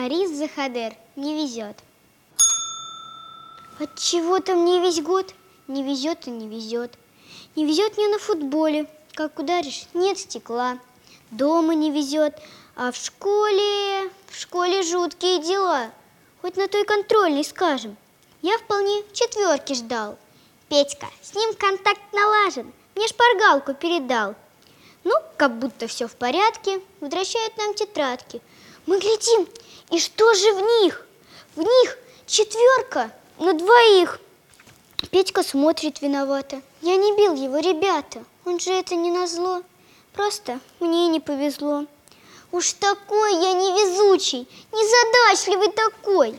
Борис Захадер не везет. От чего-то мне весь год не везет и не везет. Не везет мне на футболе, как ударишь, нет стекла. Дома не везет, а в школе, в школе жуткие дела. Хоть на той контрольной, скажем. Я вполне четверки ждал. Петька, с ним контакт налажен, мне шпаргалку передал. Ну, как будто все в порядке, возвращают нам тетрадки. Мы глядим, и что же в них? В них четверка на двоих. Петька смотрит виновато. Я не бил его, ребята. Он же это не назло. Просто мне не повезло. Уж такой я невезучий, незадачливый такой.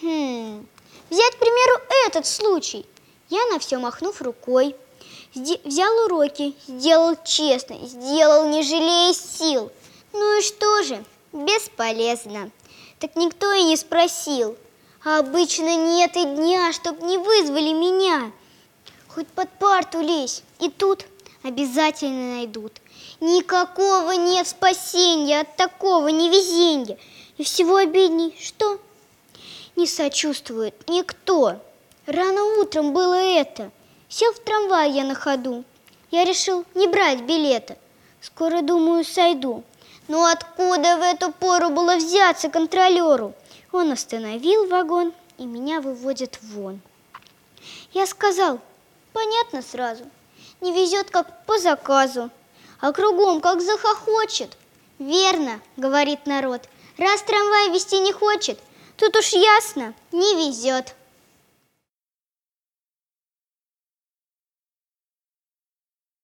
Хм, взять, к примеру, этот случай. Я на все махнув рукой. Взял уроки, сделал честно, сделал не жалея сил. Ну и что же, бесполезно. Так никто и не спросил. А обычно нет и дня, чтоб не вызвали меня. Хоть под парту лезь, и тут обязательно найдут. Никакого нет спасения от такого невезения. И всего обидней, что не сочувствует никто. Рано утром было это. Сел в трамвай я на ходу. Я решил не брать билета. Скоро, думаю, сойду. Но откуда в эту пору было взяться контролеру? Он остановил вагон, и меня выводят вон. Я сказал, понятно сразу, не везет как по заказу, а кругом как захохочет. Верно, говорит народ, раз трамвай вести не хочет, тут уж ясно, не везет.